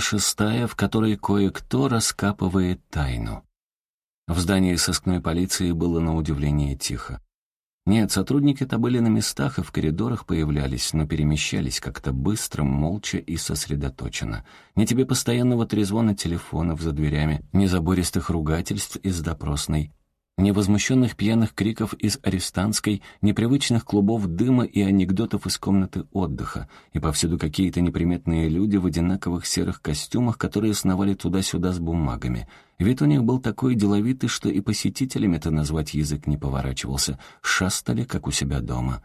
Шестая, в которой кое-кто раскапывает тайну. В здании сыскной полиции было на удивление тихо. Нет, сотрудники-то были на местах и в коридорах появлялись, но перемещались как-то быстро, молча и сосредоточенно. Ни тебе постоянного трезвона телефонов за дверями, ни забористых ругательств из допросной, ни возмущенных пьяных криков из арестантской, непривычных клубов дыма и анекдотов из комнаты отдыха, и повсюду какие-то неприметные люди в одинаковых серых костюмах, которые сновали туда-сюда с бумагами. Вид у них был такой деловитый, что и посетителям это назвать язык не поворачивался, шастали, как у себя дома.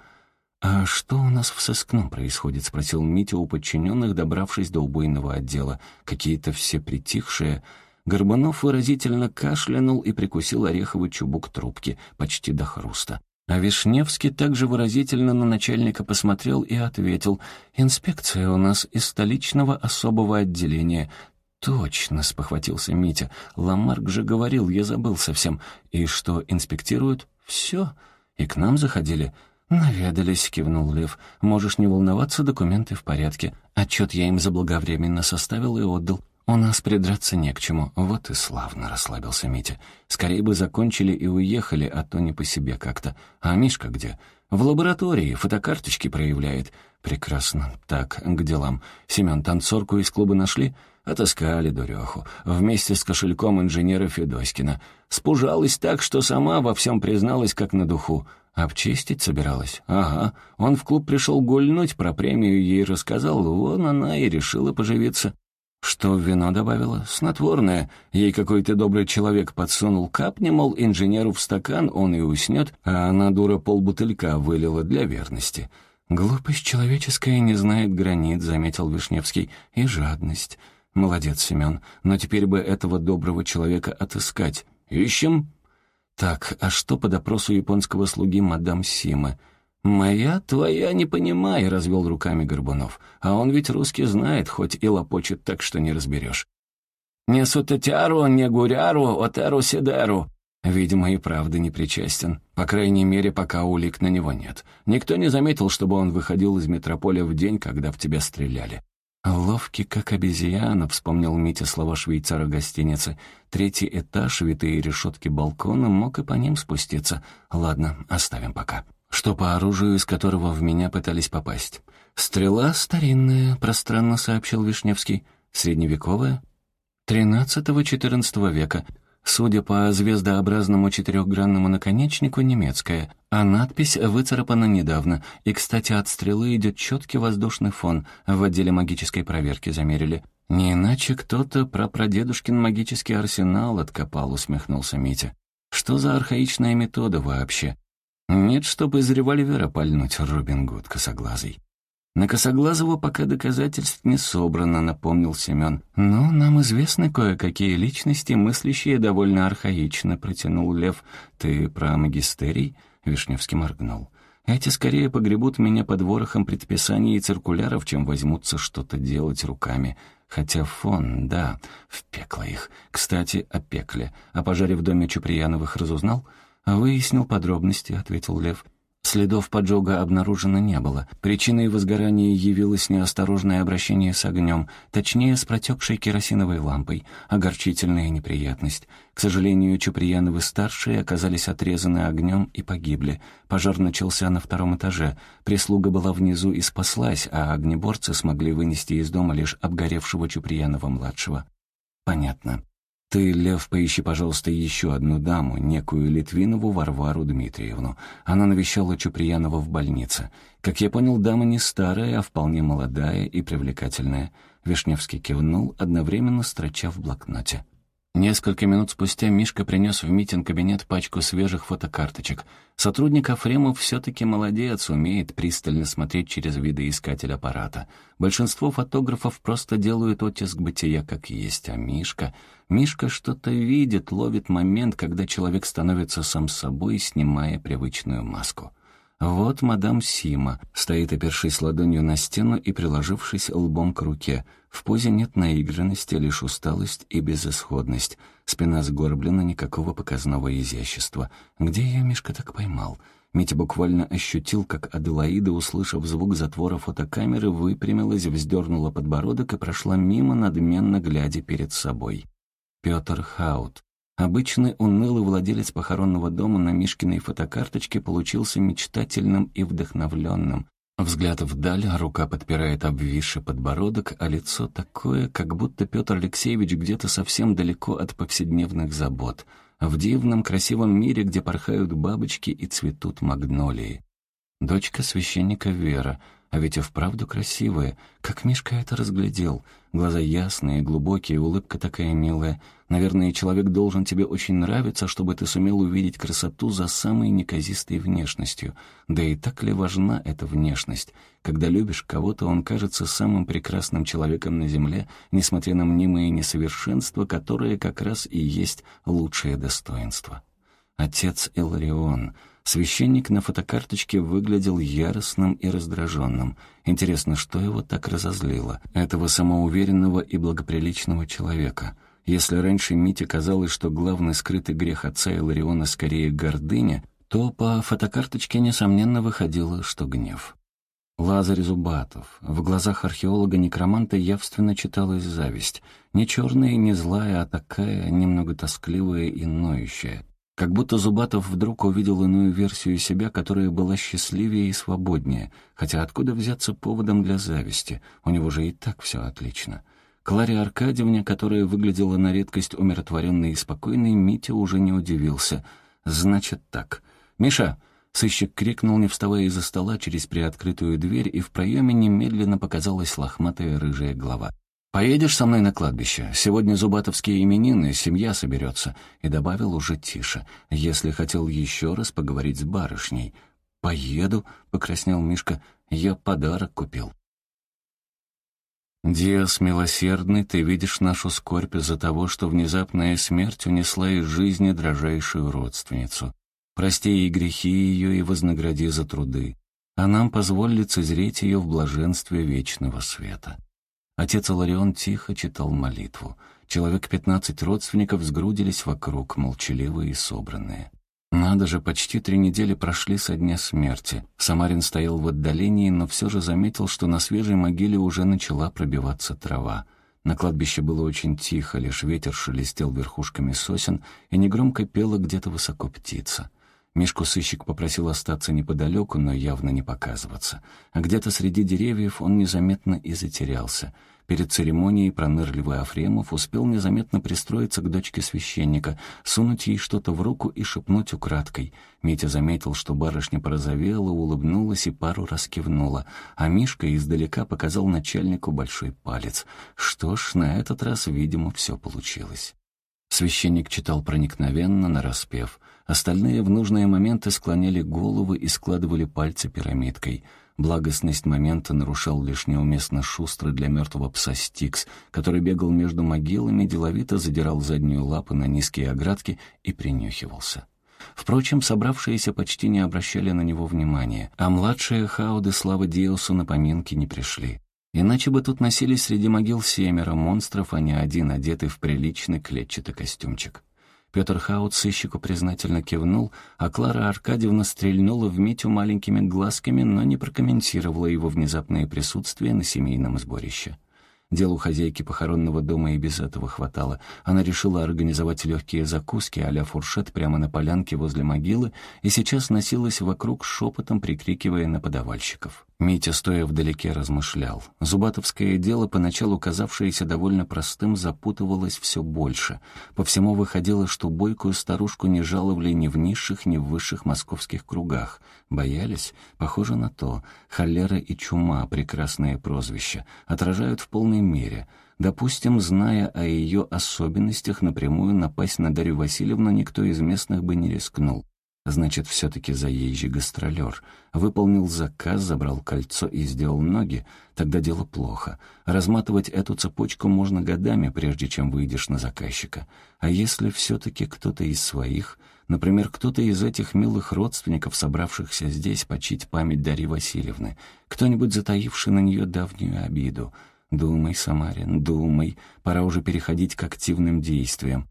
«А что у нас в сыскном происходит?» — спросил Митя у подчиненных, добравшись до убойного отдела. «Какие-то все притихшие...» Горбунов выразительно кашлянул и прикусил ореховый чубук трубки, почти до хруста. А Вишневский также выразительно на начальника посмотрел и ответил, «Инспекция у нас из столичного особого отделения». «Точно», — спохватился Митя, «Ламарк же говорил, я забыл совсем. И что, инспектируют?» «Все. И к нам заходили». «Наведались», — кивнул Лев. «Можешь не волноваться, документы в порядке. Отчет я им заблаговременно составил и отдал. «У нас придраться не к чему. Вот и славно», — расслабился Митя. «Скорее бы закончили и уехали, а то не по себе как-то. А Мишка где?» «В лаборатории. Фотокарточки проявляет». «Прекрасно. Так, к делам. Семен, танцорку из клуба нашли?» Отыскали дуреху. Вместе с кошельком инженера Федоськина. Спужалась так, что сама во всем призналась, как на духу. Обчистить собиралась? Ага. Он в клуб пришел гульнуть, про премию ей рассказал. Вон она и решила поживиться. Что вино добавила? Снотворное. Ей какой-то добрый человек подсунул капни, мол, инженеру в стакан, он и уснет, а она, дура, полбутылька вылила для верности. «Глупость человеческая не знает границ», — заметил Вишневский, — «и жадность». «Молодец, Семен, но теперь бы этого доброго человека отыскать. Ищем?» «Так, а что по допросу японского слуги мадам Симы?» «Моя, твоя, не понимай», — развел руками Горбунов. «А он ведь русский знает, хоть и лопочет так, что не разберешь». «Не сутетяру, не гуряру, отеру сидеру». Видимо, и правда не причастен. По крайней мере, пока улик на него нет. Никто не заметил, чтобы он выходил из метрополя в день, когда в тебя стреляли. «Ловкий, как обезьяна», — вспомнил Митя слова швейцара гостиницы. «Третий этаж, витые решетки балкона, мог и по ним спуститься. Ладно, оставим пока» что по оружию, из которого в меня пытались попасть. «Стрела старинная», — пространно сообщил Вишневский. «Средневековая?» «Тринадцатого-четырнадцатого века. Судя по звездообразному четырехгранному наконечнику, немецкая, а надпись выцарапана недавно. И, кстати, от стрелы идет четкий воздушный фон. В отделе магической проверки замерили. Не иначе кто-то про прадедушкин магический арсенал откопал, усмехнулся Митя. Что за архаичная метода вообще? Нет, чтобы из револьвера пальнуть, Робин Гуд косоглазый. На Косоглазого пока доказательств не собрано, напомнил Семен. Но нам известны кое-какие личности, мыслящие довольно архаично, протянул Лев. Ты про магистерий? Вишневский моргнул. Эти скорее погребут меня под ворохом предписаний и циркуляров, чем возьмутся что-то делать руками. Хотя фон, да, в пекло их. Кстати, о пекле. О пожаре в доме Чуприяновых разузнал? «Выяснил подробности», — ответил Лев. Следов поджога обнаружено не было. Причиной возгорания явилось неосторожное обращение с огнем, точнее, с протекшей керосиновой лампой. Огорчительная неприятность. К сожалению, Чуприяновы-старшие оказались отрезаны огнем и погибли. Пожар начался на втором этаже. Прислуга была внизу и спаслась, а огнеборцы смогли вынести из дома лишь обгоревшего Чуприянова-младшего. «Понятно. Ты, Лев, поищи, пожалуйста, еще одну даму, некую Литвинову Варвару Дмитриевну. Она навещала Чуприянова в больнице. Как я понял, дама не старая, а вполне молодая и привлекательная. Вишневский кивнул, одновременно строча в блокноте. Несколько минут спустя Мишка принес в Митин кабинет пачку свежих фотокарточек. Сотрудник Афремов все-таки молодец, умеет пристально смотреть через видоискатель аппарата. Большинство фотографов просто делают оттиск бытия как есть, а Мишка... Мишка что-то видит, ловит момент, когда человек становится сам собой, снимая привычную маску. Вот мадам Сима стоит, опершись ладонью на стену и приложившись лбом к руке. В позе нет наигранности, лишь усталость и безысходность. Спина сгорблена, никакого показного изящества. Где я Мишка так поймал? Митя буквально ощутил, как Аделаида, услышав звук затвора фотокамеры, выпрямилась, вздернула подбородок и прошла мимо, надменно глядя перед собой. Петр Хаут. Обычный унылый владелец похоронного дома на Мишкиной фотокарточке получился мечтательным и вдохновленным. Взгляд вдаль, рука подпирает обвисший подбородок, а лицо такое, как будто Петр Алексеевич где-то совсем далеко от повседневных забот, в дивном красивом мире, где порхают бабочки и цветут магнолии. Дочка священника Вера — а ведь и вправду красивая. Как Мишка это разглядел. Глаза ясные, глубокие, улыбка такая милая. Наверное, человек должен тебе очень нравиться, чтобы ты сумел увидеть красоту за самой неказистой внешностью. Да и так ли важна эта внешность? Когда любишь кого-то, он кажется самым прекрасным человеком на земле, несмотря на мнимые несовершенства, которые как раз и есть лучшее достоинство. Отец Иларион — Священник на фотокарточке выглядел яростным и раздраженным. Интересно, что его так разозлило? Этого самоуверенного и благоприличного человека. Если раньше Мите казалось, что главный скрытый грех отца Илариона скорее гордыня, то по фотокарточке, несомненно, выходило, что гнев. Лазарь Зубатов. В глазах археолога-некроманта явственно читалась зависть. Не черная, не злая, а такая, немного тоскливая и ноющая. Как будто Зубатов вдруг увидел иную версию себя, которая была счастливее и свободнее, хотя откуда взяться поводом для зависти? У него же и так все отлично. Кларе Аркадьевне, которая выглядела на редкость умиротворенной и спокойной, Митя уже не удивился. «Значит так. Миша!» Сыщик крикнул, не вставая из-за стола через приоткрытую дверь, и в проеме немедленно показалась лохматая рыжая голова. «Поедешь со мной на кладбище? Сегодня зубатовские именины, семья соберется». И добавил уже тише, если хотел еще раз поговорить с барышней. «Поеду», — покраснел Мишка, — «я подарок купил». «Диас, милосердный, ты видишь нашу скорбь из-за того, что внезапная смерть унесла из жизни дрожайшую родственницу. Прости ей грехи ее и вознагради за труды, а нам позволь лицезреть ее в блаженстве вечного света». Отец Иларион тихо читал молитву. Человек пятнадцать родственников сгрудились вокруг, молчаливые и собранные. Надо же, почти три недели прошли со дня смерти. Самарин стоял в отдалении, но все же заметил, что на свежей могиле уже начала пробиваться трава. На кладбище было очень тихо, лишь ветер шелестел верхушками сосен, и негромко пела где-то высоко птица. Мишку сыщик попросил остаться неподалеку, но явно не показываться. А где-то среди деревьев он незаметно и затерялся. Перед церемонией пронырливый Афремов успел незаметно пристроиться к дочке священника, сунуть ей что-то в руку и шепнуть украдкой. Митя заметил, что барышня порозовела, улыбнулась и пару раз кивнула, а Мишка издалека показал начальнику большой палец. Что ж, на этот раз, видимо, все получилось. Священник читал проникновенно, нараспев. Остальные в нужные моменты склоняли головы и складывали пальцы пирамидкой. Благостность момента нарушал лишь неуместно шустрый для мертвого пса Стикс, который бегал между могилами, деловито задирал заднюю лапу на низкие оградки и принюхивался. Впрочем, собравшиеся почти не обращали на него внимания, а младшие хауды, слава Диосу, на поминки не пришли. Иначе бы тут носились среди могил семеро монстров, а не один, одетый в приличный клетчатый костюмчик. Петр Хаут сыщику признательно кивнул, а Клара Аркадьевна стрельнула в Митю маленькими глазками, но не прокомментировала его внезапное присутствие на семейном сборище. Делу хозяйки похоронного дома и без этого хватало. Она решила организовать легкие закуски а фуршет прямо на полянке возле могилы и сейчас носилась вокруг шепотом, прикрикивая на подавальщиков. Митя, стоя вдалеке, размышлял. Зубатовское дело, поначалу казавшееся довольно простым, запутывалось все больше. По всему выходило, что бойкую старушку не жаловали ни в низших, ни в высших московских кругах. Боялись? Похоже на то. Холера и чума, прекрасные прозвища, отражают в полной мере. Допустим, зная о ее особенностях, напрямую напасть на Дарью Васильевну никто из местных бы не рискнул. Значит, все-таки заезжий гастролер. Выполнил заказ, забрал кольцо и сделал ноги. Тогда дело плохо. Разматывать эту цепочку можно годами, прежде чем выйдешь на заказчика. А если все-таки кто-то из своих, например, кто-то из этих милых родственников, собравшихся здесь почить память Дарьи Васильевны, кто-нибудь затаивший на нее давнюю обиду, Думай, Самарин, думай, пора уже переходить к активным действиям.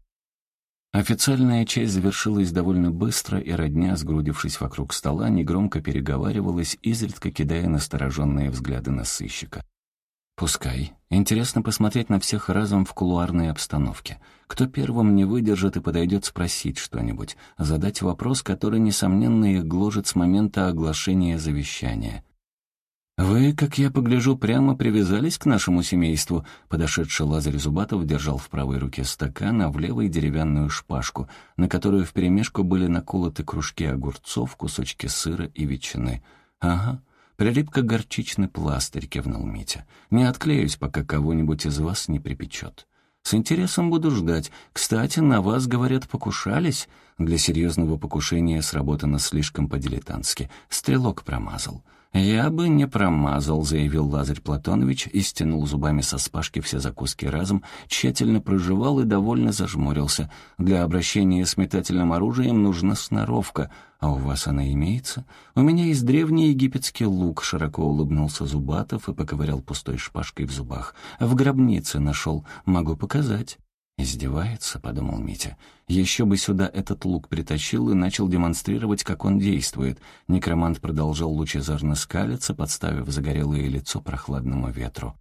Официальная часть завершилась довольно быстро, и родня, сгрудившись вокруг стола, негромко переговаривалась, изредка кидая настороженные взгляды на сыщика. «Пускай. Интересно посмотреть на всех разом в кулуарной обстановке. Кто первым не выдержит и подойдет спросить что-нибудь, задать вопрос, который, несомненно, их гложет с момента оглашения завещания. «Вы, как я погляжу, прямо привязались к нашему семейству», подошедший Лазарь Зубатов держал в правой руке стакан, а в левой деревянную шпажку, на которую вперемешку были наколоты кружки огурцов, кусочки сыра и ветчины. «Ага, прилип как горчичный пластырь», — кивнул Митя. «Не отклеюсь, пока кого-нибудь из вас не припечет». «С интересом буду ждать. Кстати, на вас, говорят, покушались?» Для серьезного покушения сработано слишком по-дилетантски. Стрелок промазал. «Я бы не промазал», — заявил Лазарь Платонович и стянул зубами со спашки все закуски разом, тщательно прожевал и довольно зажмурился. «Для обращения с метательным оружием нужна сноровка. А у вас она имеется? У меня есть древний египетский лук», — широко улыбнулся Зубатов и поковырял пустой шпажкой в зубах. «В гробнице нашел. Могу показать». «Издевается», — подумал Митя. «Еще бы сюда этот лук притащил и начал демонстрировать, как он действует». Некромант продолжал лучезарно скалиться, подставив загорелое лицо прохладному ветру.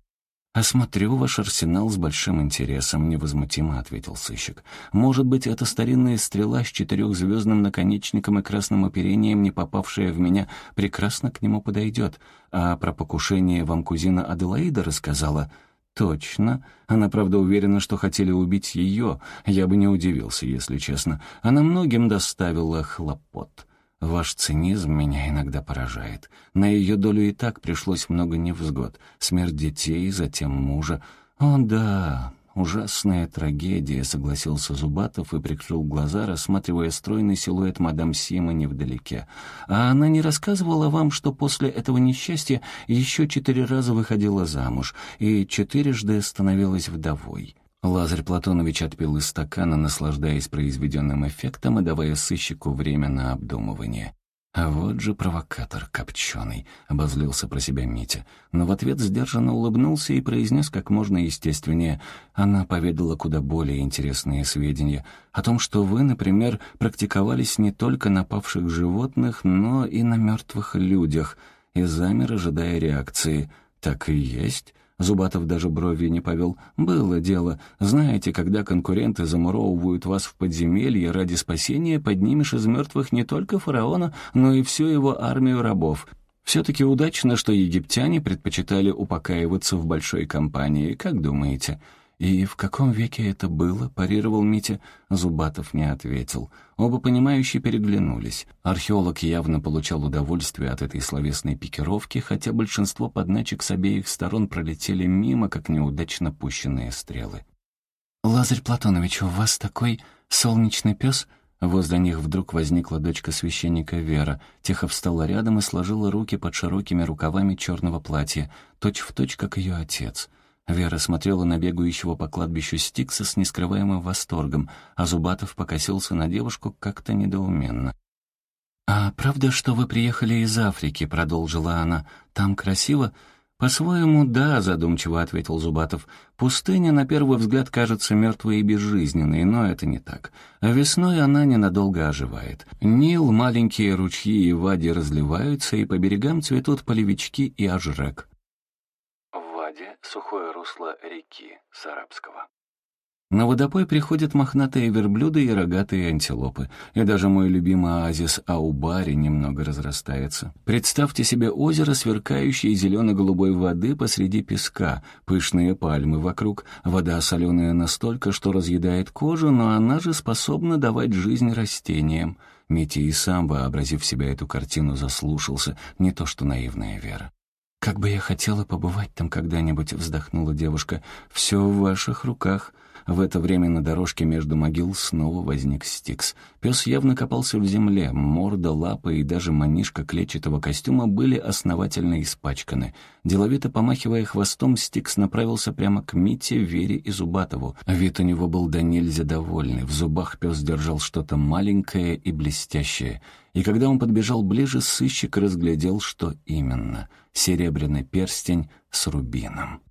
«Осмотрю ваш арсенал с большим интересом», — невозмутимо ответил сыщик. «Может быть, эта старинная стрела с четырехзвездным наконечником и красным оперением, не попавшая в меня, прекрасно к нему подойдет. А про покушение вам кузина Аделаида рассказала?» «Точно. Она, правда, уверена, что хотели убить ее. Я бы не удивился, если честно. Она многим доставила хлопот. Ваш цинизм меня иногда поражает. На ее долю и так пришлось много невзгод. Смерть детей, затем мужа. О, да, «Ужасная трагедия», — согласился Зубатов и прикрыл глаза, рассматривая стройный силуэт мадам Сима невдалеке. «А она не рассказывала вам, что после этого несчастья еще четыре раза выходила замуж и четырежды становилась вдовой?» Лазарь Платонович отпил из стакана, наслаждаясь произведенным эффектом и давая сыщику время на обдумывание. «А вот же провокатор копченый», — обозлился про себя Митя. Но в ответ сдержанно улыбнулся и произнес как можно естественнее. Она поведала куда более интересные сведения о том, что вы, например, практиковались не только на павших животных, но и на мертвых людях, и замер, ожидая реакции. «Так и есть». Зубатов даже брови не повел. «Было дело. Знаете, когда конкуренты замуровывают вас в подземелье ради спасения, поднимешь из мертвых не только фараона, но и всю его армию рабов. Все-таки удачно, что египтяне предпочитали упокаиваться в большой компании, как думаете?» «И в каком веке это было?» — парировал Митя. Зубатов не ответил. Оба понимающие переглянулись. Археолог явно получал удовольствие от этой словесной пикировки, хотя большинство подначек с обеих сторон пролетели мимо, как неудачно пущенные стрелы. «Лазарь Платонович, у вас такой солнечный пес?» Возле них вдруг возникла дочка священника Вера, тихо встала рядом и сложила руки под широкими рукавами черного платья, точь-в-точь, точь, как ее отец — Вера смотрела на бегающего по кладбищу Стикса с нескрываемым восторгом, а Зубатов покосился на девушку как-то недоуменно. «А правда, что вы приехали из Африки?» — продолжила она. «Там красиво?» «По-своему, да», — задумчиво ответил Зубатов. «Пустыня, на первый взгляд, кажется мертвой и безжизненной, но это не так. А весной она ненадолго оживает. Нил, маленькие ручьи и вади разливаются, и по берегам цветут полевички и ажрек сухое русло реки с арабского. На водопой приходят мохнатые верблюды и рогатые антилопы, и даже мой любимый оазис Аубари немного разрастается. Представьте себе озеро, сверкающее зелено-голубой воды посреди песка, пышные пальмы вокруг, вода соленая настолько, что разъедает кожу, но она же способна давать жизнь растениям. Митя и сам, вообразив себя эту картину, заслушался, не то что наивная Вера. «Как бы я хотела побывать там когда-нибудь», — вздохнула девушка. «Все в ваших руках». В это время на дорожке между могил снова возник Стикс. Пес явно копался в земле, морда, лапы и даже манишка клетчатого костюма были основательно испачканы. Деловито помахивая хвостом, Стикс направился прямо к Мите, Вере и Зубатову. Вид у него был до нельзя довольный. В зубах пес держал что-то маленькое и блестящее. И когда он подбежал ближе, сыщик разглядел, что именно — серебряный перстень с рубином.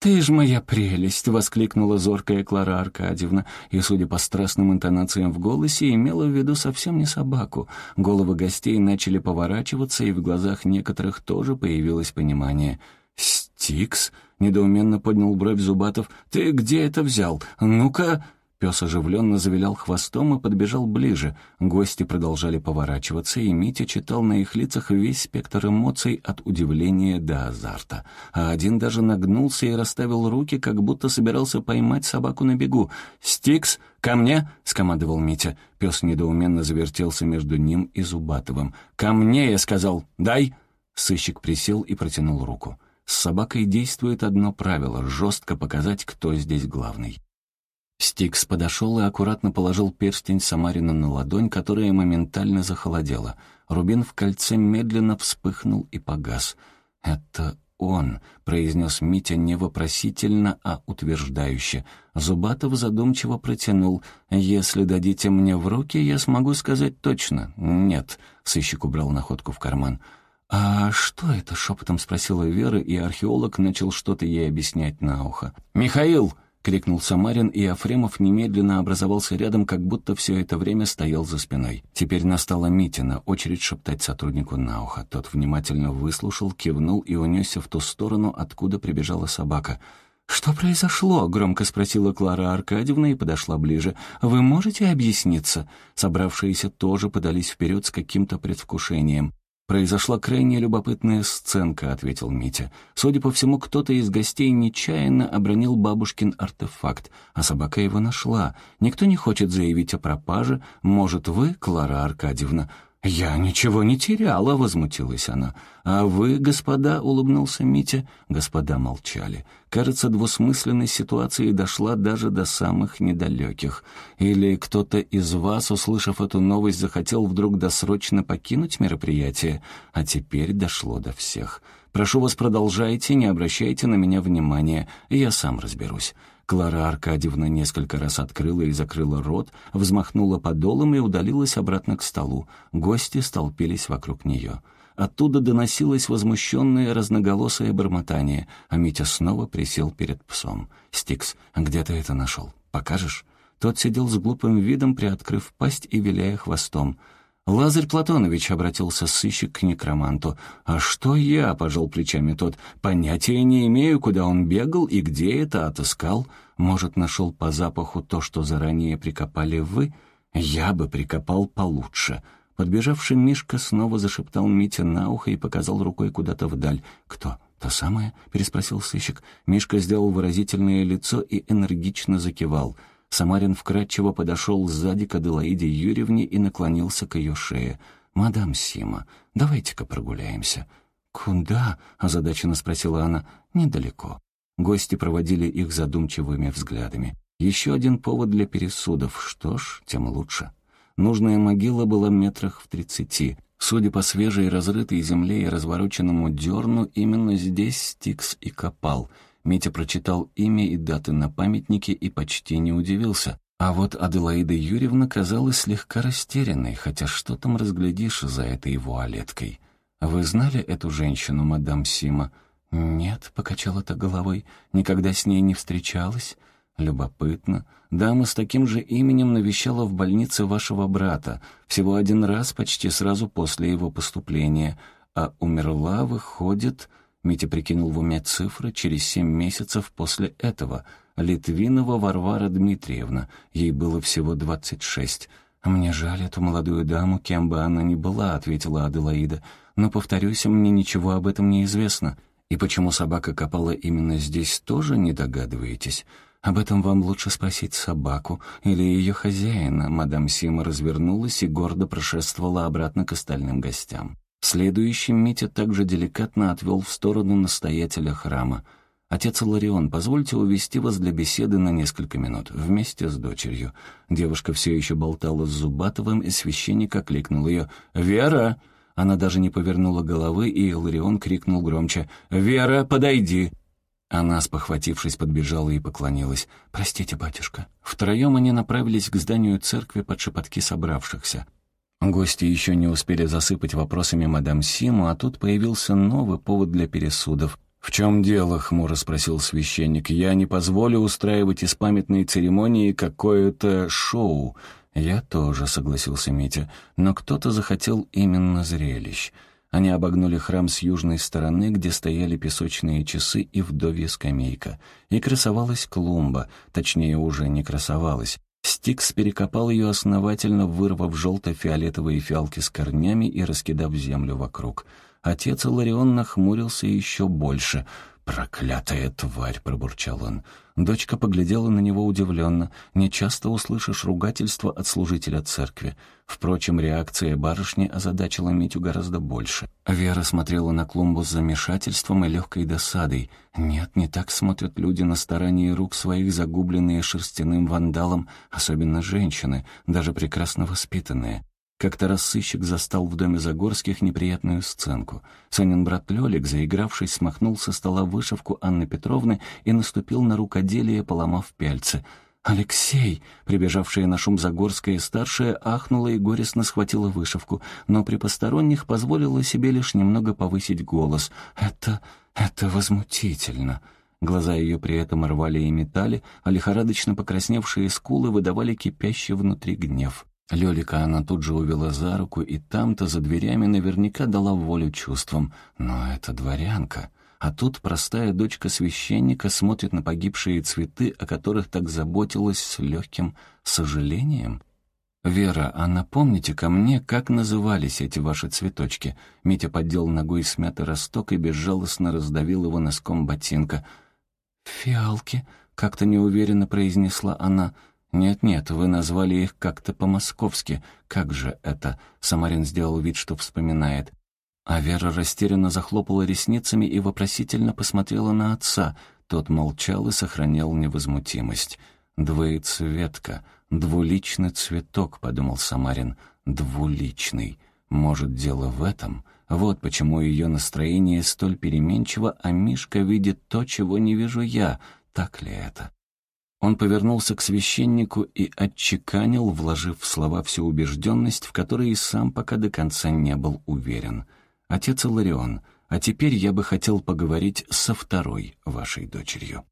«Ты ж моя прелесть!» — воскликнула зоркая Клара Аркадьевна, и, судя по страстным интонациям в голосе, имела в виду совсем не собаку. Головы гостей начали поворачиваться, и в глазах некоторых тоже появилось понимание. «Стикс?» — недоуменно поднял бровь Зубатов. «Ты где это взял? Ну-ка...» Пес оживленно завилял хвостом и подбежал ближе. Гости продолжали поворачиваться, и Митя читал на их лицах весь спектр эмоций от удивления до азарта. А один даже нагнулся и расставил руки, как будто собирался поймать собаку на бегу. «Стикс, ко мне!» — скомандовал Митя. Пес недоуменно завертелся между ним и Зубатовым. «Ко мне!» — я сказал. «Дай!» Сыщик присел и протянул руку. С собакой действует одно правило — жестко показать, кто здесь главный. Стикс подошел и аккуратно положил перстень Самарина на ладонь, которая моментально захолодела. Рубин в кольце медленно вспыхнул и погас. «Это он», — произнес Митя не вопросительно, а утверждающе. Зубатов задумчиво протянул. «Если дадите мне в руки, я смогу сказать точно». «Нет», — сыщик убрал находку в карман. «А что это?» — шепотом спросила Вера, и археолог начал что-то ей объяснять на ухо. «Михаил!» — крикнул Самарин, и Афремов немедленно образовался рядом, как будто все это время стоял за спиной. Теперь настала Митина, очередь шептать сотруднику на ухо. Тот внимательно выслушал, кивнул и унесся в ту сторону, откуда прибежала собака. «Что произошло?» — громко спросила Клара Аркадьевна и подошла ближе. «Вы можете объясниться?» Собравшиеся тоже подались вперед с каким-то предвкушением. «Произошла крайне любопытная сценка», — ответил Митя. «Судя по всему, кто-то из гостей нечаянно обронил бабушкин артефакт, а собака его нашла. Никто не хочет заявить о пропаже. Может, вы, Клара Аркадьевна?» «Я ничего не теряла», — возмутилась она. «А вы, господа», — улыбнулся Митя. Господа молчали. Кажется, двусмысленность ситуации дошла даже до самых недалеких. Или кто-то из вас, услышав эту новость, захотел вдруг досрочно покинуть мероприятие, а теперь дошло до всех. «Прошу вас, продолжайте, не обращайте на меня внимания, я сам разберусь». Клара Аркадьевна несколько раз открыла и закрыла рот, взмахнула подолом и удалилась обратно к столу. Гости столпились вокруг нее. Оттуда доносилось возмущенное разноголосое бормотание, а Митя снова присел перед псом. «Стикс, где ты это нашел? Покажешь?» Тот сидел с глупым видом, приоткрыв пасть и виляя хвостом. «Лазарь Платонович», — обратился сыщик к некроманту. «А что я?» — пожал плечами тот. «Понятия не имею, куда он бегал и где это отыскал. Может, нашел по запаху то, что заранее прикопали вы? Я бы прикопал получше». Подбежавший Мишка снова зашептал Митя на ухо и показал рукой куда-то вдаль. «Кто? То самое?» — переспросил сыщик. Мишка сделал выразительное лицо и энергично закивал — Самарин вкратчиво подошел сзади к Аделаиде Юрьевне и наклонился к ее шее. «Мадам Сима, давайте-ка прогуляемся». «Куда?» — озадаченно спросила она. «Недалеко». Гости проводили их задумчивыми взглядами. Еще один повод для пересудов. Что ж, тем лучше. Нужная могила была метрах в тридцати. Судя по свежей разрытой земле и развороченному дерну, именно здесь Стикс и копал — Митя прочитал имя и даты на памятнике и почти не удивился. А вот Аделаида Юрьевна казалась слегка растерянной, хотя что там разглядишь за этой вуалеткой. «Вы знали эту женщину, мадам Сима?» «Нет», — покачала та головой, — «никогда с ней не встречалась». «Любопытно. Дама с таким же именем навещала в больнице вашего брата, всего один раз почти сразу после его поступления, а умерла, выходит...» Митя прикинул в уме цифры через семь месяцев после этого. Литвинова Варвара Дмитриевна. Ей было всего двадцать шесть. «Мне жаль эту молодую даму, кем бы она ни была», — ответила Аделаида. «Но, повторюсь, мне ничего об этом не известно. И почему собака копала именно здесь, тоже не догадываетесь?» «Об этом вам лучше спросить собаку или ее хозяина». Мадам Сима развернулась и гордо прошествовала обратно к остальным гостям. Следующим Митя также деликатно отвел в сторону настоятеля храма. «Отец Ларион, позвольте увести вас для беседы на несколько минут, вместе с дочерью». Девушка все еще болтала с Зубатовым, и священник окликнул ее. «Вера!» Она даже не повернула головы, и Ларион крикнул громче. «Вера, подойди!» Она, спохватившись, подбежала и поклонилась. «Простите, батюшка». Втроем они направились к зданию церкви под шепотки собравшихся. Гости еще не успели засыпать вопросами мадам Симу, а тут появился новый повод для пересудов. «В чем дело?» — хмуро спросил священник. «Я не позволю устраивать из памятной церемонии какое-то шоу». «Я тоже», — согласился Митя, — «но кто-то захотел именно зрелищ». Они обогнули храм с южной стороны, где стояли песочные часы и вдовья скамейка. И красовалась клумба, точнее, уже не красовалась. Стикс перекопал ее основательно, вырвав желто-фиолетовые фиалки с корнями и раскидав землю вокруг. Отец Иларион нахмурился еще больше. «Проклятая тварь!» — пробурчал он. Дочка поглядела на него удивленно. Не часто услышишь ругательство от служителя церкви. Впрочем, реакция барышни озадачила Митю гораздо больше. Вера смотрела на клумбу с замешательством и легкой досадой. Нет, не так смотрят люди на старание рук своих, загубленные шерстяным вандалом, особенно женщины, даже прекрасно воспитанные. Как-то раз сыщик застал в доме Загорских неприятную сценку. Сонин брат Лёлик, заигравшись, смахнул со стола вышивку Анны Петровны и наступил на рукоделие, поломав пяльцы. «Алексей!» — прибежавшая на шум Загорская старшая ахнула и горестно схватила вышивку, но при посторонних позволила себе лишь немного повысить голос. «Это... это возмутительно!» Глаза ее при этом рвали и метали, а лихорадочно покрасневшие скулы выдавали кипящий внутри гнев. Лёлика она тут же увела за руку, и там-то за дверями наверняка дала волю чувствам. Но это дворянка. А тут простая дочка священника смотрит на погибшие цветы, о которых так заботилась с легким сожалением. «Вера, а напомните ко мне, как назывались эти ваши цветочки?» Митя поддел ногой смятый росток и безжалостно раздавил его носком ботинка. «Фиалки», — как-то неуверенно произнесла она, — «Нет-нет, вы назвали их как-то по-московски. Как же это?» Самарин сделал вид, что вспоминает. А Вера растерянно захлопала ресницами и вопросительно посмотрела на отца. Тот молчал и сохранял невозмутимость. «Двоецветка, двуличный цветок», — подумал Самарин. «Двуличный. Может, дело в этом?» Вот почему ее настроение столь переменчиво, а Мишка видит то, чего не вижу я. Так ли это? Он повернулся к священнику и отчеканил, вложив в слова всю убежденность, в которой и сам пока до конца не был уверен. «Отец Иларион, а теперь я бы хотел поговорить со второй вашей дочерью».